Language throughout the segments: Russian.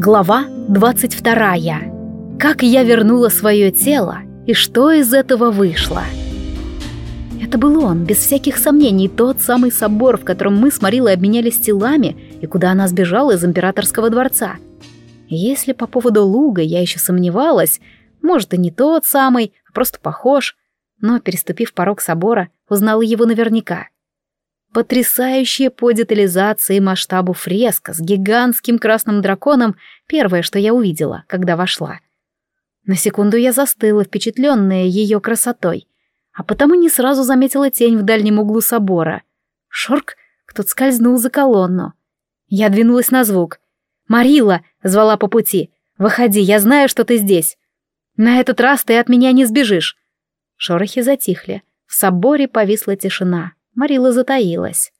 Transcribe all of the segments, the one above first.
Глава 22. Как я вернула свое тело и что из этого вышло. Это был он, без всяких сомнений, тот самый собор, в котором мы с Марилой обменялись телами и куда она сбежала из императорского дворца. Если по поводу луга я еще сомневалась, может и не тот самый, а просто похож, но, переступив порог собора, узнала его наверняка. Потрясающая по детализации и масштабу фреска с гигантским красным драконом — первое, что я увидела, когда вошла. На секунду я застыла, впечатленная ее красотой, а потому не сразу заметила тень в дальнем углу собора. Шорк, кто-то скользнул за колонну. Я двинулась на звук. «Марила!» — звала по пути. «Выходи, я знаю, что ты здесь. На этот раз ты от меня не сбежишь». Шорохи затихли. В соборе повисла тишина. Марила затаилась.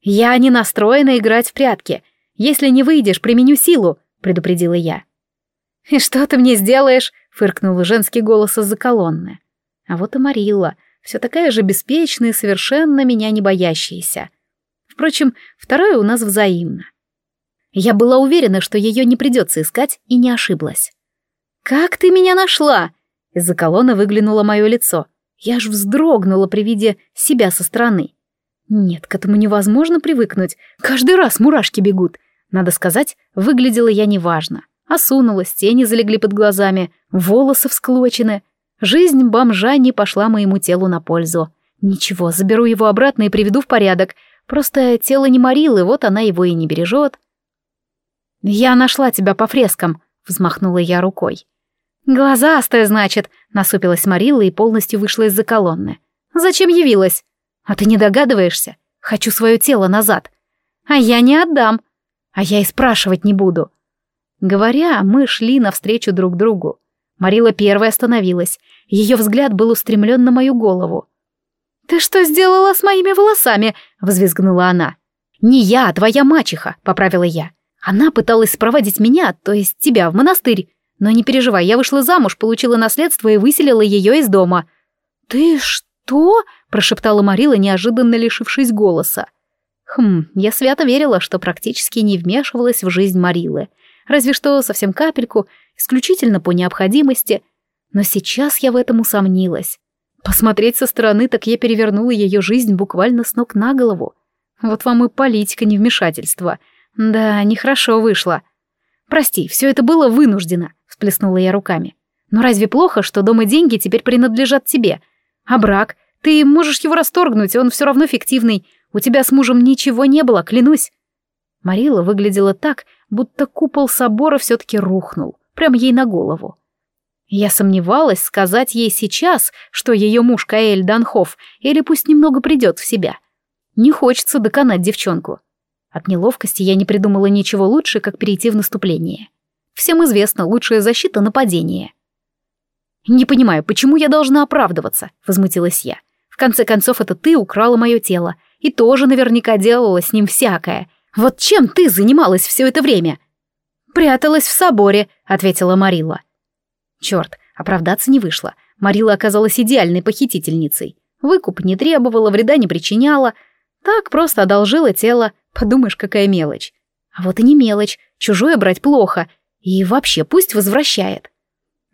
«Я не настроена играть в прятки. Если не выйдешь, применю силу», — предупредила я. «И что ты мне сделаешь?» — фыркнул женский голос из-за колонны. А вот и Марила, все такая же беспечная и совершенно меня не боящаяся. Впрочем, второе у нас взаимно. Я была уверена, что ее не придется искать, и не ошиблась. «Как ты меня нашла?» Из-за колонны выглянуло мое лицо. Я аж вздрогнула при виде себя со стороны. Нет, к этому невозможно привыкнуть. Каждый раз мурашки бегут. Надо сказать, выглядела я неважно. Осунулась, тени залегли под глазами, волосы всклочены. Жизнь бомжа не пошла моему телу на пользу. Ничего, заберу его обратно и приведу в порядок. Просто тело не морил, и вот она его и не бережет. «Я нашла тебя по фрескам», — взмахнула я рукой. «Глазастая, значит», — насупилась Марилла и полностью вышла из-за колонны. «Зачем явилась?» «А ты не догадываешься? Хочу свое тело назад». «А я не отдам». «А я и спрашивать не буду». Говоря, мы шли навстречу друг другу. Марила первая остановилась. Ее взгляд был устремлен на мою голову. «Ты что сделала с моими волосами?» — взвизгнула она. «Не я, а твоя мачеха», — поправила я. «Она пыталась спроводить меня, то есть тебя, в монастырь. Но не переживай, я вышла замуж, получила наследство и выселила ее из дома». «Ты что?» — прошептала Марила, неожиданно лишившись голоса. Хм, я свято верила, что практически не вмешивалась в жизнь Марилы. Разве что совсем капельку, исключительно по необходимости. Но сейчас я в этом усомнилась. Посмотреть со стороны, так я перевернула ее жизнь буквально с ног на голову. Вот вам и политика невмешательства. Да, нехорошо вышло. Прости, все это было вынуждено всплеснула я руками. «Но разве плохо, что дом и деньги теперь принадлежат тебе? А брак? Ты можешь его расторгнуть, он все равно фиктивный. У тебя с мужем ничего не было, клянусь». Марила выглядела так, будто купол собора все-таки рухнул, прямо ей на голову. Я сомневалась, сказать ей сейчас, что ее муж Каэль Данхов, или пусть немного придет в себя. Не хочется доконать девчонку. От неловкости я не придумала ничего лучше, как перейти в наступление. Всем известно, лучшая защита — нападение. «Не понимаю, почему я должна оправдываться?» — возмутилась я. «В конце концов, это ты украла мое тело, и тоже наверняка делала с ним всякое. Вот чем ты занималась все это время?» «Пряталась в соборе», — ответила Марила. Черт, оправдаться не вышло. Марила оказалась идеальной похитительницей. Выкуп не требовала, вреда не причиняла. Так просто одолжила тело. Подумаешь, какая мелочь. А вот и не мелочь. Чужое брать плохо. И вообще, пусть возвращает.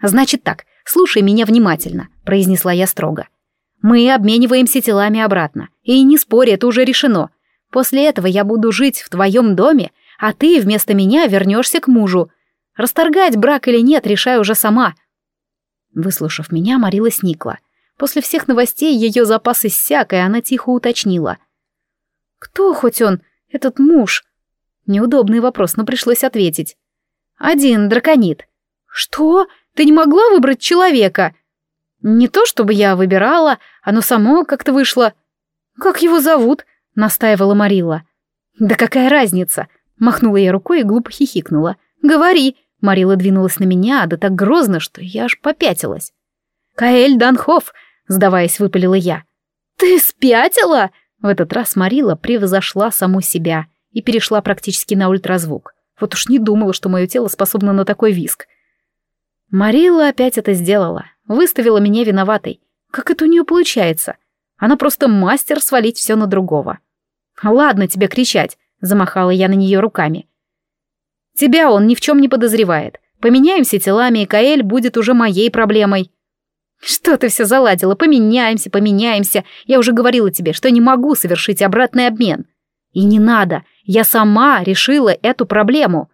Значит так, слушай меня внимательно, произнесла я строго. Мы обмениваемся телами обратно. И не спорь, это уже решено. После этого я буду жить в твоем доме, а ты вместо меня вернешься к мужу. Расторгать брак или нет, решай уже сама. Выслушав меня, Марила сникла. После всех новостей ее запас иссяк, и она тихо уточнила. «Кто хоть он, этот муж?» Неудобный вопрос, но пришлось ответить. Один драконит. Что? Ты не могла выбрать человека? Не то чтобы я выбирала, оно само как-то вышло. Как его зовут? Настаивала Марила. Да какая разница? Махнула я рукой и глупо хихикнула. Говори. Марила двинулась на меня, да так грозно, что я аж попятилась. «Каэль Данхоф!» — сдаваясь, выпалила я. «Ты спятила?» В этот раз Марила превзошла саму себя и перешла практически на ультразвук. Вот уж не думала, что мое тело способно на такой виск. Марилла опять это сделала. Выставила меня виноватой. Как это у нее получается? Она просто мастер свалить все на другого. «Ладно тебе кричать», — замахала я на нее руками. Тебя он ни в чем не подозревает. Поменяемся телами, и Каэль будет уже моей проблемой. Что ты все заладила? Поменяемся, поменяемся. Я уже говорила тебе, что не могу совершить обратный обмен. И не надо. Я сама решила эту проблему.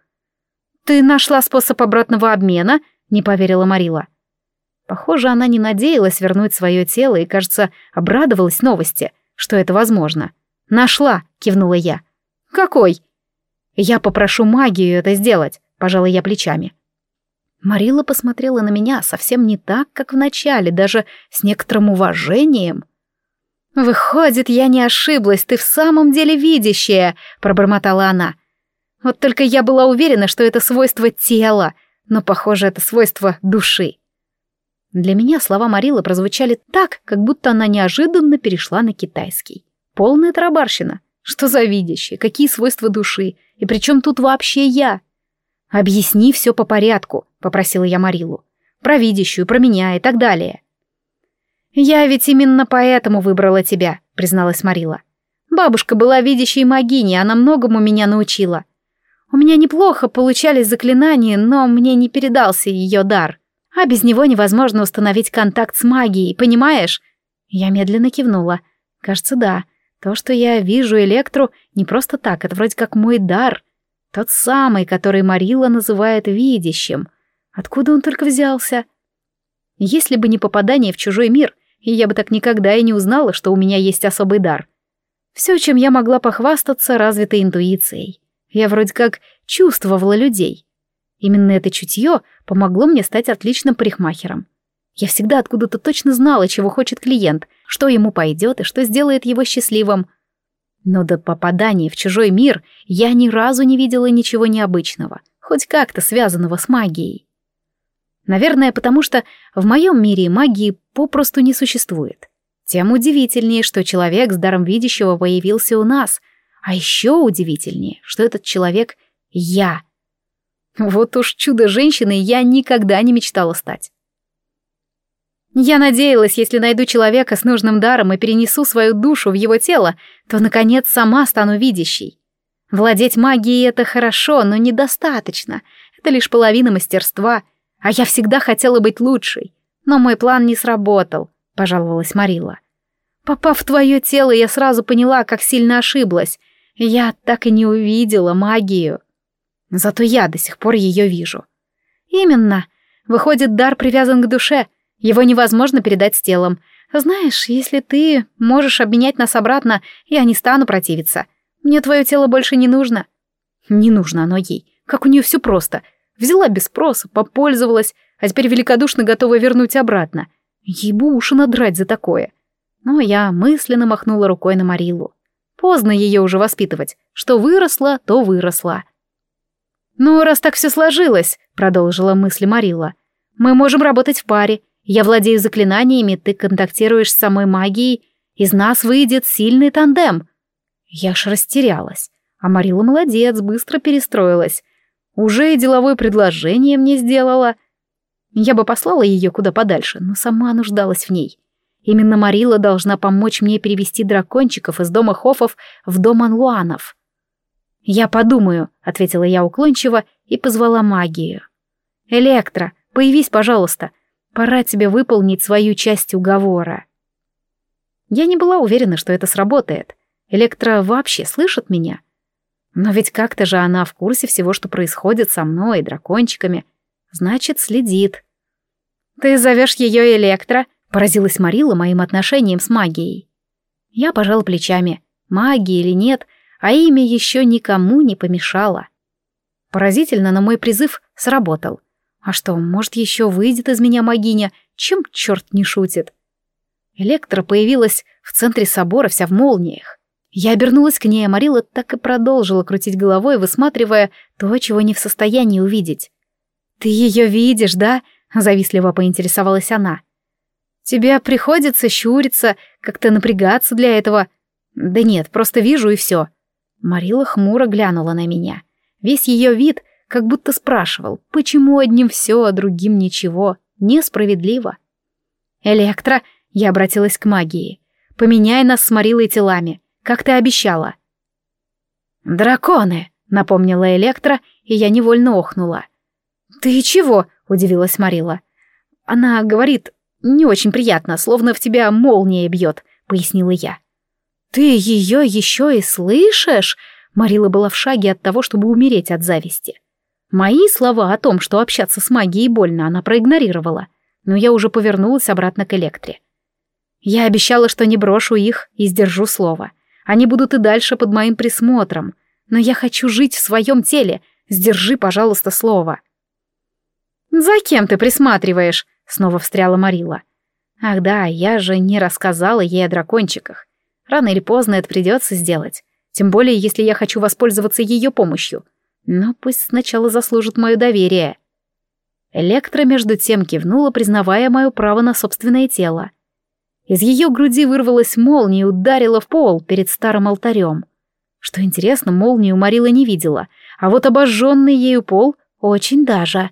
Ты нашла способ обратного обмена? Не поверила Марила. Похоже, она не надеялась вернуть свое тело и, кажется, обрадовалась новости, что это возможно. «Нашла!» — кивнула я. «Какой?» «Я попрошу магию это сделать», — пожала я плечами. Марила посмотрела на меня совсем не так, как в начале, даже с некоторым уважением. «Выходит, я не ошиблась, ты в самом деле видящая», — пробормотала она. «Вот только я была уверена, что это свойство тела, но, похоже, это свойство души». Для меня слова Марилы прозвучали так, как будто она неожиданно перешла на китайский. Полная тарабарщина. Что за видящее? Какие свойства души? И при чем тут вообще я? «Объясни все по порядку», — попросила я Марилу. «Про видящую, про меня и так далее». «Я ведь именно поэтому выбрала тебя», — призналась Марила. «Бабушка была видящей магиней, она многому меня научила. У меня неплохо получались заклинания, но мне не передался ее дар. А без него невозможно установить контакт с магией, понимаешь?» Я медленно кивнула. «Кажется, да. То, что я вижу Электру, не просто так, это вроде как мой дар. Тот самый, который Марила называет видящим. Откуда он только взялся? Если бы не попадание в чужой мир, я бы так никогда и не узнала, что у меня есть особый дар. Все, чем я могла похвастаться, развитой интуицией. Я вроде как чувствовала людей. Именно это чутье помогло мне стать отличным парикмахером. Я всегда откуда-то точно знала, чего хочет клиент, что ему пойдет и что сделает его счастливым. Но до попадания в чужой мир я ни разу не видела ничего необычного, хоть как-то связанного с магией. Наверное, потому что в моем мире магии попросту не существует. Тем удивительнее, что человек с даром видящего появился у нас, а еще удивительнее, что этот человек — я. Вот уж чудо-женщиной я никогда не мечтала стать. Я надеялась, если найду человека с нужным даром и перенесу свою душу в его тело, то, наконец, сама стану видящей. Владеть магией — это хорошо, но недостаточно. Это лишь половина мастерства. А я всегда хотела быть лучшей. Но мой план не сработал, — пожаловалась Марила. Попав в твое тело, я сразу поняла, как сильно ошиблась. Я так и не увидела магию. Зато я до сих пор ее вижу. Именно. Выходит, дар привязан к душе — его невозможно передать с телом. Знаешь, если ты можешь обменять нас обратно, я не стану противиться. Мне твое тело больше не нужно. Не нужно оно ей. Как у нее все просто. Взяла без спроса, попользовалась, а теперь великодушно готова вернуть обратно. Ей бы уши надрать за такое. Но я мысленно махнула рукой на Марилу. Поздно ее уже воспитывать. Что выросла, то выросла. «Ну, раз так все сложилось», — продолжила мысли Марила, — «мы можем работать в паре, я владею заклинаниями, ты контактируешь с самой магией, из нас выйдет сильный тандем. Я ж растерялась. А Марила молодец, быстро перестроилась. Уже и деловое предложение мне сделала. Я бы послала ее куда подальше, но сама нуждалась в ней. Именно Марила должна помочь мне перевести дракончиков из дома Хофов в дом Анлуанов. «Я подумаю», — ответила я уклончиво и позвала магию. «Электро, появись, пожалуйста. Пора тебе выполнить свою часть уговора. Я не была уверена, что это сработает. Электро вообще слышит меня? Но ведь как-то же она в курсе всего, что происходит со мной и дракончиками. Значит, следит. «Ты зовешь ее Электро?» — поразилась Марила моим отношением с магией. Я пожала плечами. Магия или нет, а имя еще никому не помешало. Поразительно, но мой призыв сработал. А что, может, еще выйдет из меня магиня? Чем черт не шутит? Электра появилась в центре собора вся в молниях. Я обернулась к ней, а Марила так и продолжила крутить головой, высматривая то, чего не в состоянии увидеть. «Ты ее видишь, да?» — завистливо поинтересовалась она. «Тебе приходится щуриться, как-то напрягаться для этого». «Да нет, просто вижу и все». Марила хмуро глянула на меня. Весь ее вид как будто спрашивал, почему одним все, а другим ничего. Несправедливо. «Электро», — я обратилась к магии, — «поменяй нас с Марилой телами, как ты обещала». «Драконы!» — напомнила Электра, и я невольно охнула. «Ты чего?» — удивилась Марила. «Она говорит, не очень приятно, словно в тебя молния бьет», — пояснила я. «Ты ее еще и слышишь?» Марила была в шаге от того, чтобы умереть от зависти. Мои слова о том, что общаться с магией больно, она проигнорировала, но я уже повернулась обратно к Электре. Я обещала, что не брошу их и сдержу слово. Они будут и дальше под моим присмотром, но я хочу жить в своем теле. Сдержи, пожалуйста, слово. «За кем ты присматриваешь?» — снова встряла Марила. «Ах да, я же не рассказала ей о дракончиках. Рано или поздно это придется сделать, тем более если я хочу воспользоваться ее помощью. Но пусть сначала заслужит мое доверие». Электра между тем кивнула, признавая мое право на собственное тело. Из ее груди вырвалась молния и ударила в пол перед старым алтарем. Что интересно, молнию Марила не видела, а вот обожженный ею пол очень даже.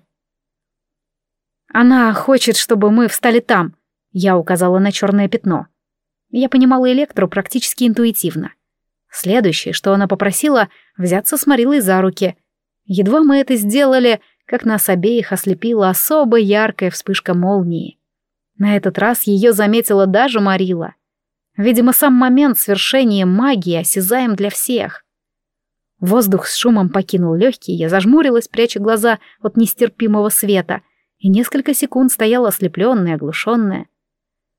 «Она хочет, чтобы мы встали там», — я указала на черное пятно. Я понимала Электру практически интуитивно. Следующее, что она попросила, взяться с Марилой за руки. Едва мы это сделали, как нас обеих ослепила особо яркая вспышка молнии. На этот раз ее заметила даже Марила. Видимо, сам момент свершения магии осязаем для всех. Воздух с шумом покинул легкие, я зажмурилась, пряча глаза от нестерпимого света, и несколько секунд стояла ослепленная, оглушенная.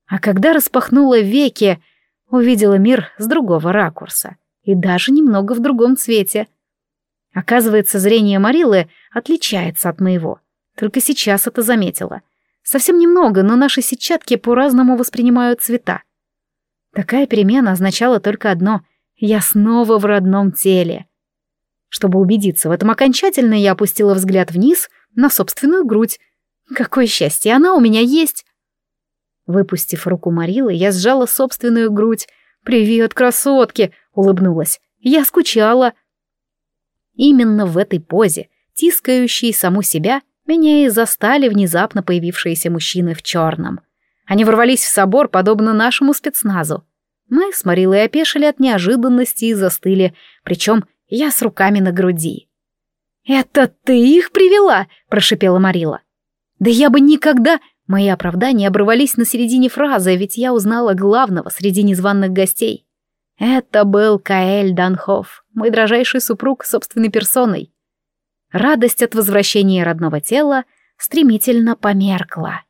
А когда распахнула веки, увидела мир с другого ракурса и даже немного в другом цвете. Оказывается, зрение Марилы отличается от моего. Только сейчас это заметила. Совсем немного, но наши сетчатки по-разному воспринимают цвета. Такая перемена означала только одно — я снова в родном теле. Чтобы убедиться в этом окончательно, я опустила взгляд вниз на собственную грудь. Какое счастье, она у меня есть! Выпустив руку Марилы, я сжала собственную грудь. «Привет, красотки!» — улыбнулась. «Я скучала!» Именно в этой позе, тискающей саму себя, меня и застали внезапно появившиеся мужчины в черном. Они ворвались в собор, подобно нашему спецназу. Мы с Марилой опешили от неожиданности и застыли, причем я с руками на груди. «Это ты их привела?» — прошипела Марила. «Да я бы никогда...» Мои оправдания обрывались на середине фразы, ведь я узнала главного среди незваных гостей. Это был Каэль Данхоф, мой дрожайший супруг собственной персоной. Радость от возвращения родного тела стремительно померкла.